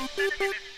Boop boop boop.